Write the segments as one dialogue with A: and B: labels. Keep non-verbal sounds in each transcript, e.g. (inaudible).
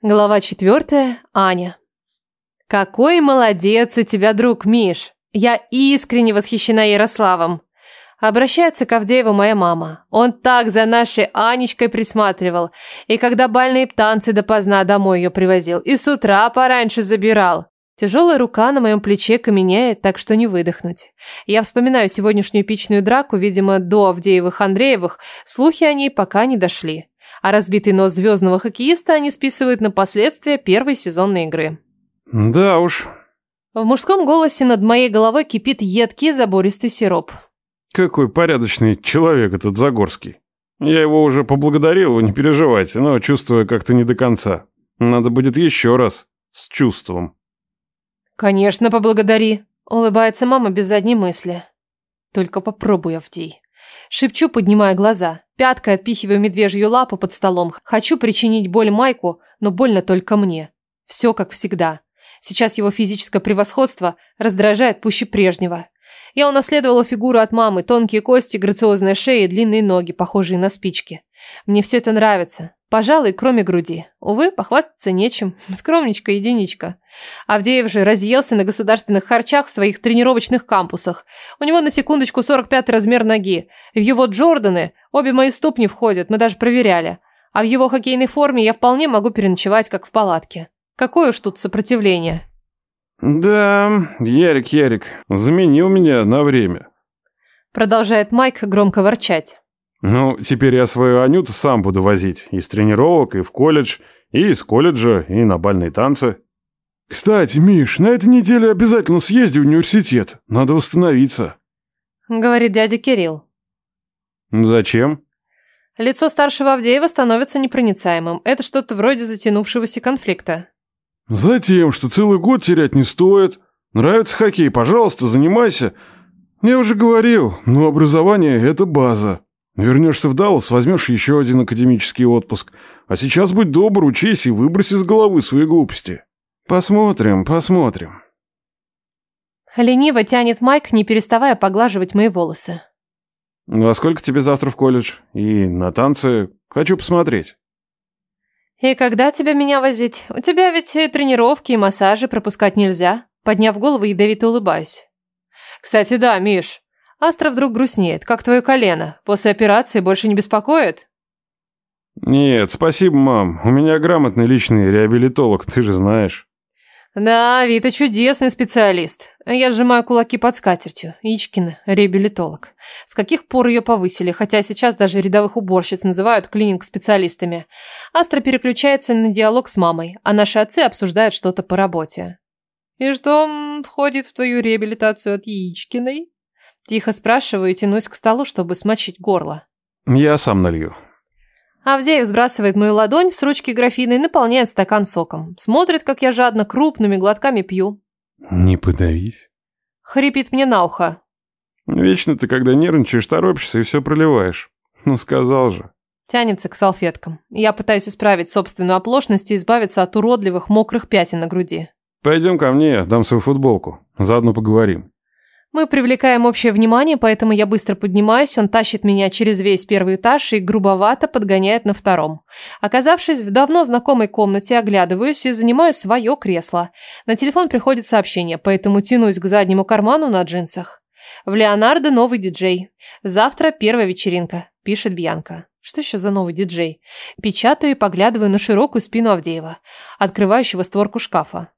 A: Глава четвертая. Аня. Какой молодец у тебя друг, Миш. Я искренне восхищена Ярославом. Обращается к Авдееву моя мама. Он так за нашей Анечкой присматривал. И когда бальные танцы допоздна домой ее привозил. И с утра пораньше забирал. Тяжелая рука на моем плече каменеет, так что не выдохнуть. Я вспоминаю сегодняшнюю эпичную драку, видимо, до Авдеевых-Андреевых. Слухи о ней пока не дошли а разбитый нос звездного хоккеиста они списывают на последствия первой сезонной игры.
B: Да уж.
A: В мужском голосе над моей головой кипит едкий забористый сироп.
B: Какой порядочный человек этот Загорский. Я его уже поблагодарил, не переживайте, но чувствую как-то не до конца. Надо будет еще раз, с чувством.
A: Конечно, поблагодари. Улыбается мама без задней мысли. Только попробуй, Авдей. Шепчу, поднимая глаза. Пяткой отпихиваю медвежью лапу под столом. Хочу причинить боль Майку, но больно только мне. Все как всегда. Сейчас его физическое превосходство раздражает пуще прежнего. Я унаследовала фигуру от мамы, тонкие кости, грациозная шея и длинные ноги, похожие на спички. Мне все это нравится. Пожалуй, кроме груди. Увы, похвастаться нечем. (laughs) Скромничка-единичка. Авдеев же разъелся на государственных харчах в своих тренировочных кампусах. У него на секундочку 45 размер ноги. В его Джорданы обе мои ступни входят, мы даже проверяли. А в его хоккейной форме я вполне могу переночевать, как в палатке. Какое уж тут сопротивление.
B: Да, Ярик, Ярик, заменил меня на время.
A: Продолжает Майк громко ворчать.
B: Ну, теперь я свою Анюту сам буду возить. Из тренировок, и в колледж, и из колледжа, и на бальные танцы. «Кстати, Миш, на этой неделе обязательно съезди в университет. Надо восстановиться», —
A: говорит дядя Кирилл.
B: «Зачем?»
A: Лицо старшего Авдеева становится непроницаемым. Это что-то вроде затянувшегося конфликта.
B: «Затем, что целый год терять не стоит. Нравится хоккей, пожалуйста, занимайся. Я уже говорил, но образование – это база. Вернешься в Даллас, возьмешь еще один академический отпуск. А сейчас будь добр, учись и выброси из головы свои глупости». Посмотрим, посмотрим.
A: Лениво тянет Майк, не переставая поглаживать мои волосы.
B: Во сколько тебе завтра в колледж? И на танцы? Хочу посмотреть.
A: И когда тебя меня возить? У тебя ведь и тренировки, и массажи пропускать нельзя. Подняв голову, ядовито улыбаюсь. Кстати, да, Миш. Астра вдруг грустнеет. Как твое колено? После операции больше не беспокоит?
B: Нет, спасибо, мам. У меня грамотный личный реабилитолог, ты же знаешь.
A: Да, Вита чудесный специалист. Я сжимаю кулаки под скатертью. Ичкина, реабилитолог. С каких пор ее повысили, хотя сейчас даже рядовых уборщиц называют клининг-специалистами. Астра переключается на диалог с мамой, а наши отцы обсуждают что-то по работе. «И что входит в твою реабилитацию от Яичкиной?» Тихо спрашиваю и тянусь к столу, чтобы смочить горло.
B: «Я сам налью»,
A: Авдеев сбрасывает мою ладонь с ручки графины и наполняет стакан соком. Смотрит, как я жадно крупными глотками пью.
B: «Не подавись».
A: Хрипит мне на ухо.
B: «Вечно ты, когда нервничаешь, торопишься и все проливаешь. Ну, сказал же».
A: Тянется к салфеткам. Я пытаюсь исправить собственную оплошность и избавиться от уродливых мокрых пятен на груди.
B: «Пойдем ко мне, дам свою футболку. Заодно поговорим».
A: Мы привлекаем общее внимание, поэтому я быстро поднимаюсь, он тащит меня через весь первый этаж и грубовато подгоняет на втором. Оказавшись в давно знакомой комнате, оглядываюсь и занимаю свое кресло. На телефон приходит сообщение, поэтому тянусь к заднему карману на джинсах. В Леонардо новый диджей. Завтра первая вечеринка, пишет Бьянка. Что еще за новый диджей? Печатаю и поглядываю на широкую спину Авдеева, открывающего створку шкафа.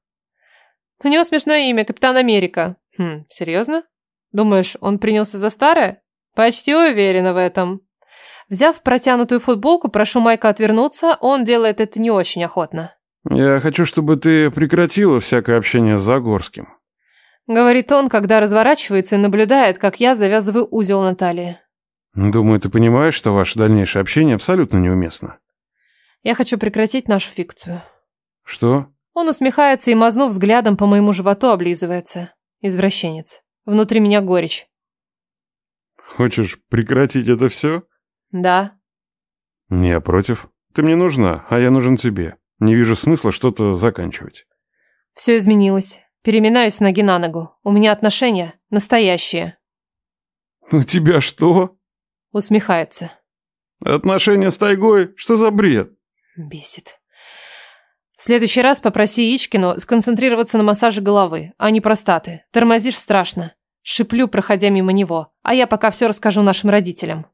A: У него смешное имя, Капитан Америка. Хм, серьезно? Думаешь, он принялся за старое? Почти уверена в этом. Взяв протянутую футболку, прошу Майка отвернуться, он делает это не очень охотно.
B: «Я хочу, чтобы ты прекратила всякое общение с Загорским», —
A: говорит он, когда разворачивается и наблюдает, как я завязываю узел на талии.
B: «Думаю, ты понимаешь, что ваше дальнейшее общение абсолютно неуместно».
A: «Я хочу прекратить нашу фикцию».
B: «Что?»
A: Он усмехается и, мазнув взглядом по моему животу, облизывается. Извращенец. Внутри меня горечь.
B: Хочешь прекратить это все?
A: Да.
B: Не против. Ты мне нужна, а я нужен тебе. Не вижу смысла что-то заканчивать.
A: Все изменилось. Переминаюсь с ноги на ногу. У меня отношения настоящие.
B: У тебя что?
A: Усмехается.
B: Отношения с тайгой? Что за бред?
A: Бесит. В следующий раз попроси Ичкину сконцентрироваться на массаже головы, а не простаты. Тормозишь страшно. Шиплю, проходя мимо него. А я пока все расскажу нашим родителям.